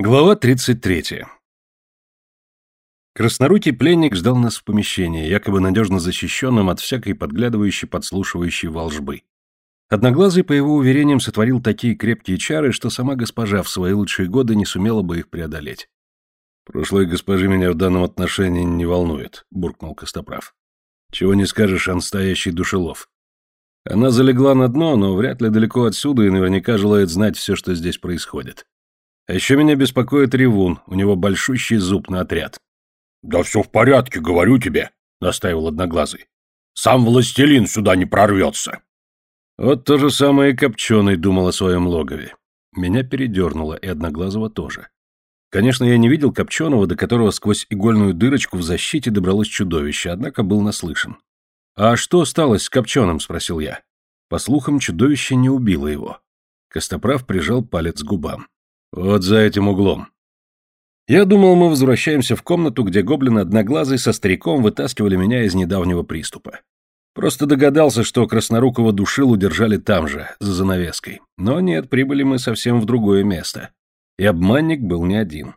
Глава 33. Краснорукий пленник ждал нас в помещении, якобы надежно защищенном от всякой подглядывающей, подслушивающей волжбы. Одноглазый, по его уверениям, сотворил такие крепкие чары, что сама госпожа в свои лучшие годы не сумела бы их преодолеть. «Прошлой госпожи меня в данном отношении не волнует», — буркнул Костоправ. «Чего не скажешь о настоящий душелов. Она залегла на дно, но вряд ли далеко отсюда и наверняка желает знать все, что здесь происходит. А еще меня беспокоит Ревун, у него большущий зуб на отряд. «Да все в порядке, говорю тебе», — настаивал Одноглазый. «Сам властелин сюда не прорвется». Вот то же самое и Копченый думал о своем логове. Меня передернуло, и Одноглазого тоже. Конечно, я не видел Копченого, до которого сквозь игольную дырочку в защите добралось чудовище, однако был наслышан. «А что стало с Копченым?» — спросил я. По слухам, чудовище не убило его. Костоправ прижал палец к губам. Вот за этим углом. Я думал, мы возвращаемся в комнату, где гоблин одноглазый со стариком вытаскивали меня из недавнего приступа. Просто догадался, что краснорукого душил удержали там же, за занавеской. Но нет, прибыли мы совсем в другое место. И обманник был не один.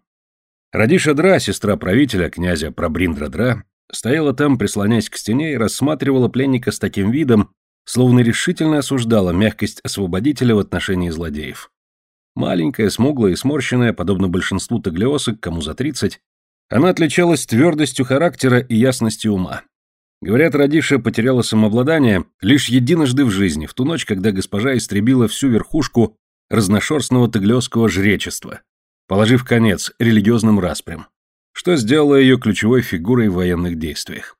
Радиша Дра, сестра правителя, князя Прабриндра Дра, стояла там, прислоняясь к стене, и рассматривала пленника с таким видом, словно решительно осуждала мягкость освободителя в отношении злодеев. Маленькая, смуглая и сморщенная, подобно большинству таглиосок, кому за тридцать, она отличалась твердостью характера и ясностью ума. Говорят, Радиша потеряла самообладание лишь единожды в жизни, в ту ночь, когда госпожа истребила всю верхушку разношерстного таглиосского жречества, положив конец религиозным распрям, что сделало ее ключевой фигурой в военных действиях.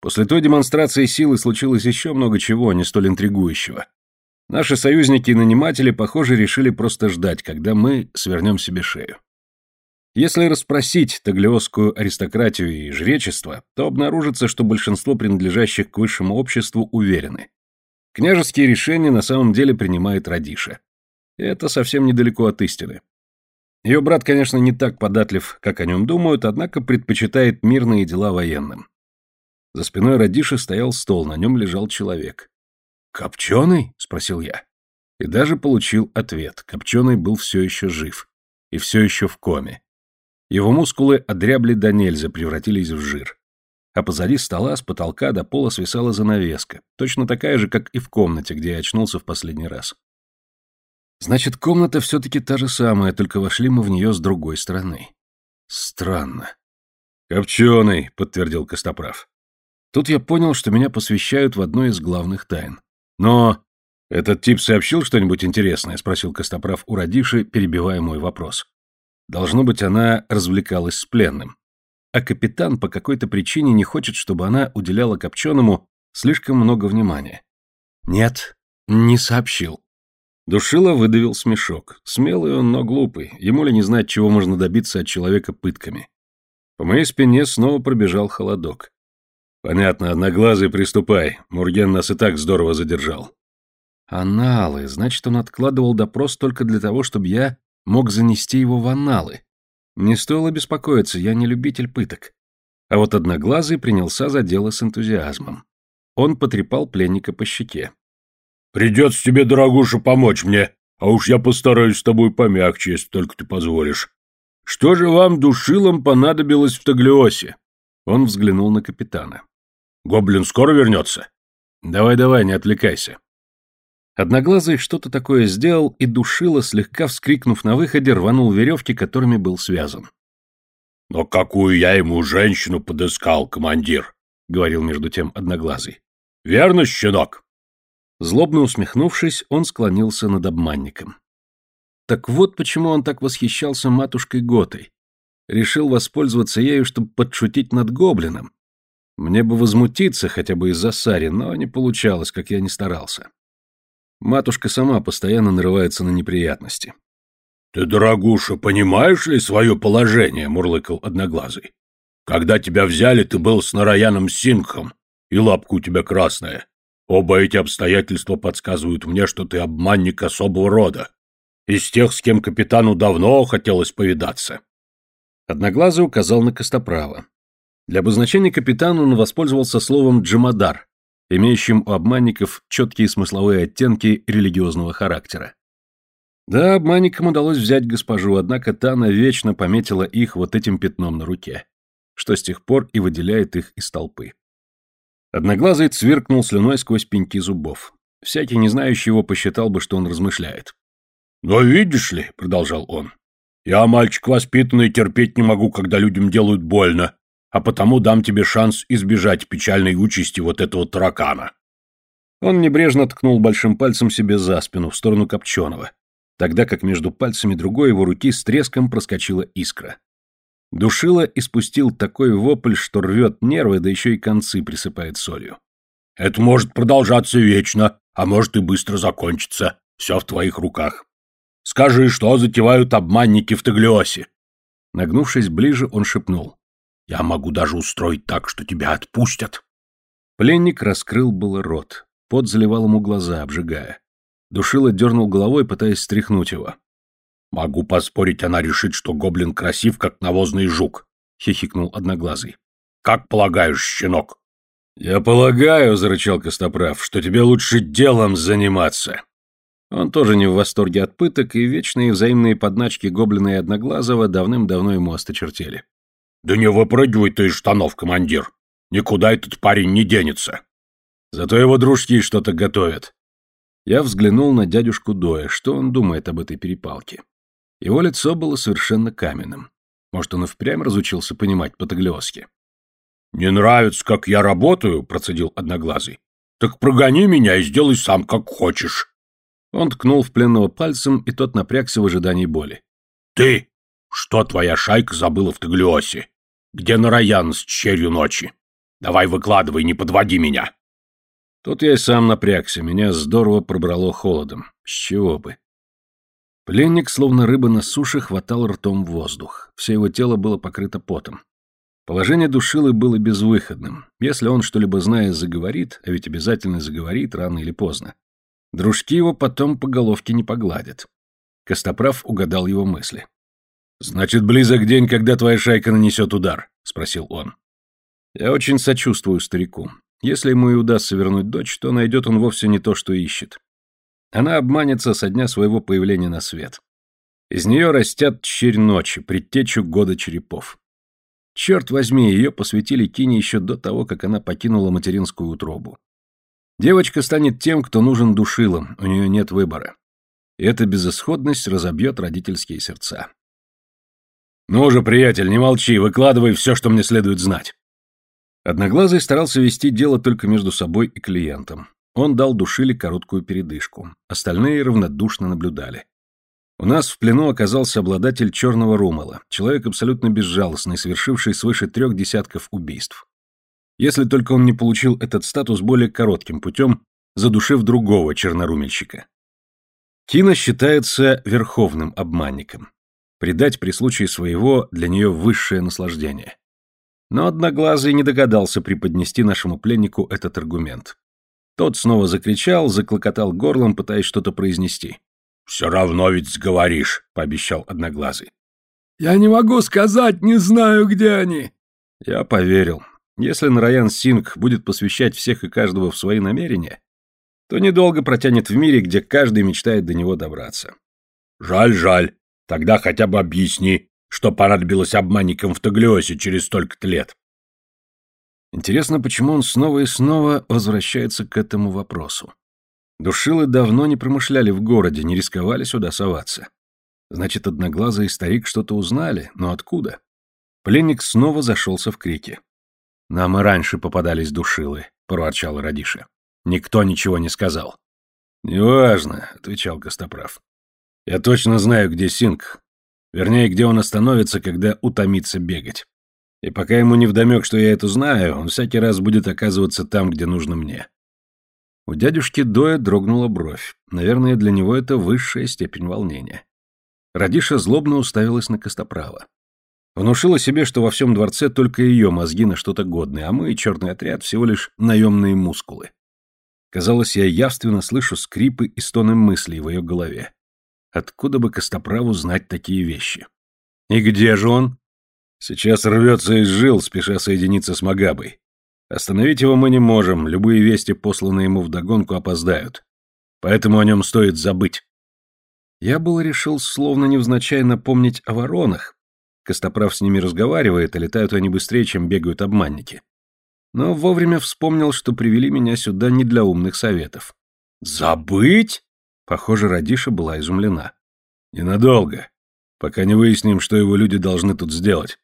После той демонстрации силы случилось еще много чего, не столь интригующего, Наши союзники и наниматели, похоже, решили просто ждать, когда мы свернем себе шею. Если расспросить таглиосскую аристократию и жречество, то обнаружится, что большинство принадлежащих к высшему обществу уверены. Княжеские решения на самом деле принимает Радиша. Это совсем недалеко от истины. Ее брат, конечно, не так податлив, как о нем думают, однако предпочитает мирные дела военным. За спиной Радиши стоял стол, на нем лежал человек. «Копченый?» — спросил я. И даже получил ответ. Копченый был все еще жив. И все еще в коме. Его мускулы одрябли до нельзя, превратились в жир. А позади стола с потолка до пола свисала занавеска, точно такая же, как и в комнате, где я очнулся в последний раз. Значит, комната все-таки та же самая, только вошли мы в нее с другой стороны. Странно. «Копченый», — подтвердил Костоправ. Тут я понял, что меня посвящают в одну из главных тайн. Но этот тип сообщил что-нибудь интересное, спросил Костоправ у Радиши, перебивая мой вопрос. Должно быть, она развлекалась с пленным. А капитан по какой-то причине не хочет, чтобы она уделяла Копченому слишком много внимания. Нет, не сообщил. Душила выдавил смешок. Смелый он, но глупый. Ему ли не знать, чего можно добиться от человека пытками. По моей спине снова пробежал холодок. «Понятно, одноглазый, приступай. Мурген нас и так здорово задержал». «Аналы. Значит, он откладывал допрос только для того, чтобы я мог занести его в аналы. Не стоило беспокоиться, я не любитель пыток». А вот одноглазый принялся за дело с энтузиазмом. Он потрепал пленника по щеке. «Придется тебе, дорогуша, помочь мне, а уж я постараюсь с тобой помягче, если только ты позволишь. Что же вам, душилам, понадобилось в Таглиосе?» Он взглянул на капитана. Гоблин скоро вернется? Давай-давай, не отвлекайся. Одноглазый что-то такое сделал, и душило, слегка вскрикнув на выходе, рванул веревки, которыми был связан. «Но какую я ему женщину подыскал, командир!» — говорил между тем Одноглазый. «Верно, щенок?» Злобно усмехнувшись, он склонился над обманником. Так вот почему он так восхищался матушкой Готой. Решил воспользоваться ею, чтобы подшутить над гоблином, мне бы возмутиться хотя бы из-за Сари, но не получалось, как я не старался. Матушка сама постоянно нарывается на неприятности. «Ты, дорогуша, понимаешь ли свое положение?» — мурлыкал Одноглазый. «Когда тебя взяли, ты был с Нараяном Сингхом, и лапка у тебя красная. Оба эти обстоятельства подсказывают мне, что ты обманник особого рода. Из тех, с кем капитану давно хотелось повидаться». Одноглазый указал на Костоправа. Для обозначения капитана он воспользовался словом «джамадар», имеющим у обманников четкие смысловые оттенки религиозного характера. Да, обманникам удалось взять госпожу, однако та навечно пометила их вот этим пятном на руке, что с тех пор и выделяет их из толпы. Одноглазый цвиркнул слюной сквозь пеньки зубов. Всякий, не знающий его, посчитал бы, что он размышляет. «Но видишь ли», — продолжал он, — «я, мальчик воспитанный, терпеть не могу, когда людям делают больно, а потому дам тебе шанс избежать печальной участи вот этого таракана». Он небрежно ткнул большим пальцем себе за спину, в сторону Копченого, тогда как между пальцами другой его руки с треском проскочила искра. Душила испустил такой вопль, что рвет нервы, да еще и концы присыпает солью. «Это может продолжаться вечно, а может и быстро закончиться. Все в твоих руках. Скажи, что затевают обманники в Таглиосе?» Нагнувшись ближе, он шепнул. «Я могу даже устроить так, что тебя отпустят». Пленник раскрыл было рот. Пот заливал ему глаза, обжигая. Душила дернул головой, пытаясь стряхнуть его. «Могу поспорить, она решит, что гоблин красив, как навозный жук», — хихикнул Одноглазый. «Как полагаешь, щенок?» «Я полагаю», — зарычал Костоправ, — «что тебе лучше делом заниматься». Он тоже не в восторге от пыток, и вечные взаимные подначки Гоблина и Одноглазого давным-давно ему осточертели. «Да не выпрыгивай ты из штанов, командир! Никуда этот парень не денется!» Зато его дружки что-то готовят. Я взглянул на дядюшку Доя, что он думает об этой перепалке. Его лицо было совершенно каменным. Может, он и впрямь разучился понимать по-таглиоски. «Не нравится, как я работаю», — процедил Одноглазый. «Так прогони меня и сделай сам, как хочешь». Он ткнул в пленного пальцем, и тот напрягся в ожидании боли. «Ты! Что твоя шайка забыла в Таглиосе? Где Нараян с черью ночи? Давай выкладывай, не подводи меня!» Тут я и сам напрягся, меня здорово пробрало холодом. С чего бы? Пленник, словно рыба на суше, хватал ртом воздух. Все его тело было покрыто потом. Положение душилы было безвыходным. Если он что-либо зная заговорит, а ведь обязательно заговорит рано или поздно, дружки его потом по головке не погладят. Костоправ угадал его мысли. «Значит, близок день, когда твоя шайка нанесет удар?» — спросил он. «Я очень сочувствую старику. Если ему и удастся вернуть дочь, то найдет он вовсе не то, что ищет. Она обманется со дня своего появления на свет. Из нее растят черь ночи, предтечу года черепов. Черт возьми, ее посвятили Кине еще до того, как она покинула материнскую утробу. Девочка станет тем, кто нужен душилам, у нее нет выбора. И эта безысходность разобьет родительские сердца. «Ну же, приятель, не молчи, выкладывай все, что мне следует знать». Одноглазый старался вести дело только между собой и клиентом. Он дал душили короткую передышку. Остальные равнодушно наблюдали. У нас в плену оказался обладатель черного румала, человек абсолютно безжалостный, совершивший свыше трех десятков убийств. Если только он не получил этот статус более коротким путем, задушив другого чернорумельщика. Кина считается верховным обманником. Предать при случае своего для нее высшее наслаждение. Но Одноглазый не догадался преподнести нашему пленнику этот аргумент. Тот снова закричал, заклокотал горлом, пытаясь что-то произнести. «Все равно ведь сговоришь», — пообещал Одноглазый. «Я не могу сказать, не знаю, где они». Я поверил. Если Нараян Синг будет посвящать всех и каждого в свои намерения, то недолго протянет в мире, где каждый мечтает до него добраться. «Жаль, жаль. Тогда хотя бы объясни, что понадобилось обманникам в Таглиосе через столько-то лет. Интересно, почему он снова и снова возвращается к этому вопросу. Душилы давно не промышляли в городе, не рисковали сюда соваться. Значит, одноглазый старик что-то узнали, но откуда? Пленник снова зашелся в крики. «Нам и раньше попадались душилы», — проворчал Радиша. «Никто ничего не сказал». «Неважно», — отвечал Костоправ. «Я точно знаю, где Синг, Вернее, где он остановится, когда утомится бегать. И пока ему не вдомек, что я это знаю, он всякий раз будет оказываться там, где нужно мне. У дядюшки Доя дрогнула бровь. Наверное, для него это высшая степень волнения. Радиша злобно уставилась на Костоправа. Внушила себе, что во всем дворце только ее мозги на что-то годны, а мы, черный отряд, всего лишь наемные мускулы. Казалось, я явственно слышу скрипы и стоны мыслей в ее голове. Откуда бы Костоправу знать такие вещи? И где же он? Сейчас рвется из жил, спеша соединиться с Магабой. Остановить его мы не можем, любые вести, посланные ему вдогонку, опоздают. Поэтому о нем стоит забыть. Я было решил словно невзначай напомнить о воронах. Костоправ с ними разговаривает, а летают они быстрее, чем бегают обманники. Но вовремя вспомнил, что привели меня сюда не для умных советов. «Забыть?» Похоже, Радиша была изумлена. «Ненадолго, пока не выясним, что его люди должны тут сделать».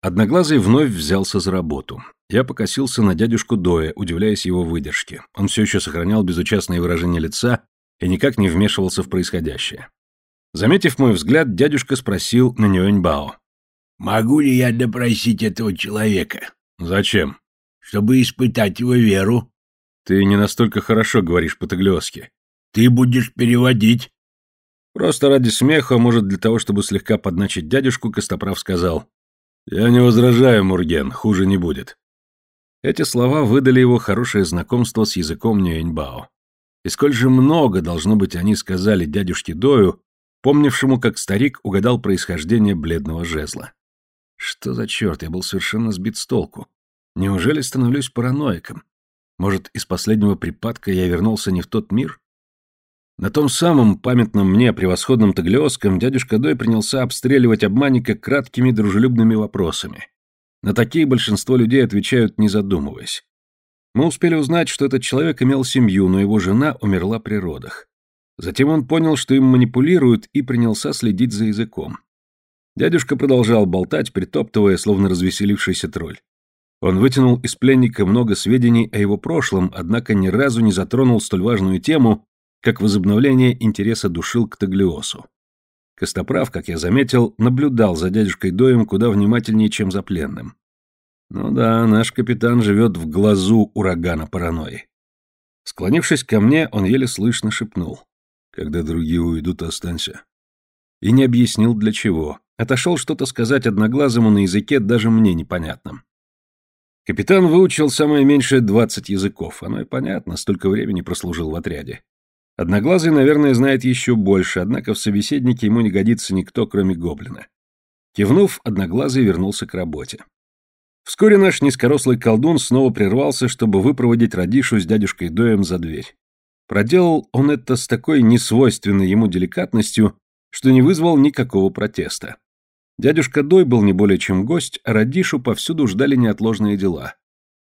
Одноглазый вновь взялся за работу. Я покосился на дядюшку Доя, удивляясь его выдержке. Он все еще сохранял безучастное выражение лица и никак не вмешивался в происходящее. Заметив мой взгляд, дядюшка спросил на Нюэньбао. «Могу ли я допросить этого человека?» «Зачем?» «Чтобы испытать его веру». «Ты не настолько хорошо говоришь по-таглиоски». «Ты будешь переводить». Просто ради смеха, может, для того, чтобы слегка подначить дядюшку, Костоправ сказал. «Я не возражаю, Мурген, хуже не будет». Эти слова выдали его хорошее знакомство с языком Нюэньбао. И сколь же много, должно быть, они сказали дядюшке Дою, помнившему, как старик угадал происхождение бледного жезла. Что за черт, я был совершенно сбит с толку. Неужели становлюсь параноиком? Может, из последнего припадка я вернулся не в тот мир? На том самом памятном мне превосходном таглиоском дядюшка Дой принялся обстреливать обманника краткими дружелюбными вопросами. На такие большинство людей отвечают, не задумываясь. Мы успели узнать, что этот человек имел семью, но его жена умерла при родах. Затем он понял, что им манипулируют, и принялся следить за языком. Дядюшка продолжал болтать, притоптывая, словно развеселившийся тролль. Он вытянул из пленника много сведений о его прошлом, однако ни разу не затронул столь важную тему, как возобновление интереса душил к Таглиосу. Костоправ, как я заметил, наблюдал за дядюшкой Доем куда внимательнее, чем за пленным. Ну да, наш капитан живет в глазу урагана паранойи. Склонившись ко мне, он еле слышно шепнул. «Когда другие уйдут, останься». И не объяснил, для чего. Отошел что-то сказать одноглазому на языке, даже мне непонятном. Капитан выучил самое меньшее двадцать языков. Оно и понятно, столько времени прослужил в отряде. Одноглазый, наверное, знает еще больше, однако в собеседнике ему не годится никто, кроме гоблина. Кивнув, Одноглазый вернулся к работе. Вскоре наш низкорослый колдун снова прервался, чтобы выпроводить Радишу с дядюшкой Доем за дверь. Проделал он это с такой несвойственной ему деликатностью, что не вызвал никакого протеста. Дядюшка Дой был не более чем гость, а Радишу повсюду ждали неотложные дела.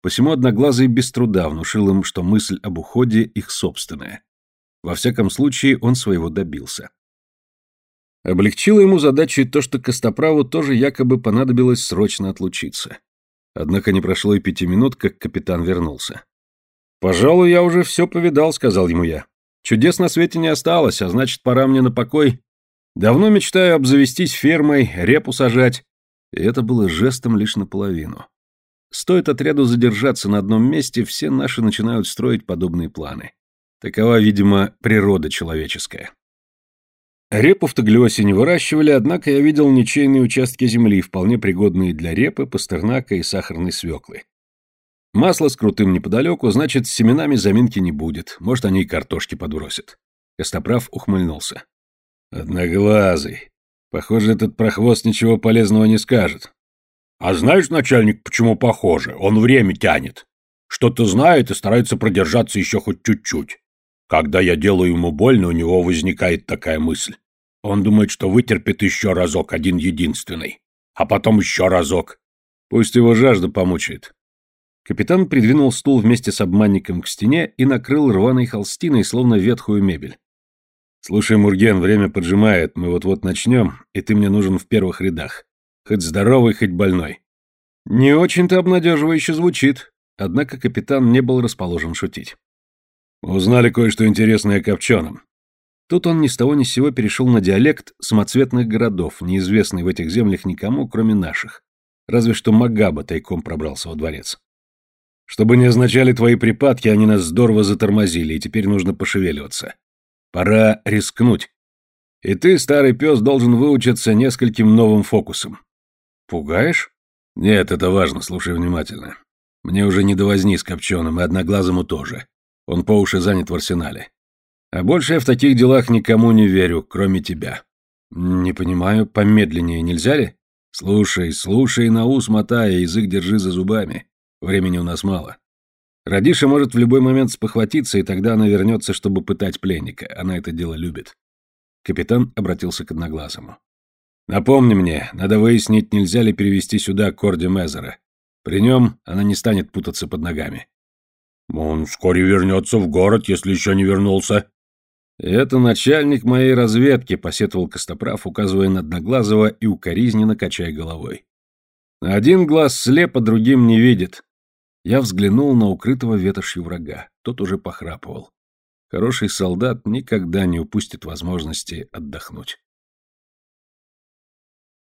Посему Одноглазый без труда внушил им, что мысль об уходе их собственная. Во всяком случае, он своего добился. Облегчило ему задачу и то, что Костоправу тоже якобы понадобилось срочно отлучиться. Однако не прошло и пяти минут, как капитан вернулся. «Пожалуй, я уже все повидал», — сказал ему я. «Чудес на свете не осталось, а значит, пора мне на покой. Давно мечтаю обзавестись фермой, репу сажать». И это было жестом лишь наполовину. Стоит отряду задержаться на одном месте, все наши начинают строить подобные планы. Такова, видимо, природа человеческая. Репу в Таглиосе не выращивали, однако я видел ничейные участки земли, вполне пригодные для репы, пастернака и сахарной свеклы. Масло с крутым неподалеку, значит, с семенами заминки не будет, может, они и картошки подбросят. Костоправ ухмыльнулся. Одноглазый. Похоже, этот прохвост ничего полезного не скажет. А знаешь, начальник, почему похоже? Он время тянет. Что-то знает и старается продержаться еще хоть чуть-чуть. Когда я делаю ему больно, у него возникает такая мысль. Он думает, что вытерпит еще разок, один единственный. А потом еще разок. Пусть его жажда помучает. Капитан придвинул стул вместе с обманником к стене и накрыл рваной холстиной, словно ветхую мебель. «Слушай, Мурген, время поджимает, мы вот-вот начнем, и ты мне нужен в первых рядах. Хоть здоровый, хоть больной». «Не очень-то обнадеживающе звучит», однако капитан не был расположен шутить. «Узнали кое-что интересное о Копченом. Тут он ни с того ни с сего перешел на диалект самоцветных городов, неизвестный в этих землях никому, кроме наших. Разве что Магаба тайком пробрался во дворец. Чтобы не означали твои припадки, они нас здорово затормозили, и теперь нужно пошевеливаться. Пора рискнуть. И ты, старый пес, должен выучиться нескольким новым фокусам. Пугаешь? Нет, это важно, слушай внимательно. Мне уже не до возни с Копченым, и Одноглазому тоже. Он по уши занят в арсенале. А больше я в таких делах никому не верю, кроме тебя. Не понимаю, помедленнее нельзя ли? Слушай, слушай, на ус мотая, язык держи за зубами. Времени у нас мало. Радиша может в любой момент спохватиться, и тогда она вернется, чтобы пытать пленника. Она это дело любит. Капитан обратился к Одноглазому. «Напомни мне, надо выяснить, нельзя ли перевести сюда Корди Мезера. При нем она не станет путаться под ногами». «Он вскоре вернется в город, если еще не вернулся». «Это начальник моей разведки», — посетовал Костоправ, указывая на Одноглазого и укоризненно качая головой. «Один глаз слеп, а другим не видит». Я взглянул на укрытого ветошью врага. Тот уже похрапывал. Хороший солдат никогда не упустит возможности отдохнуть.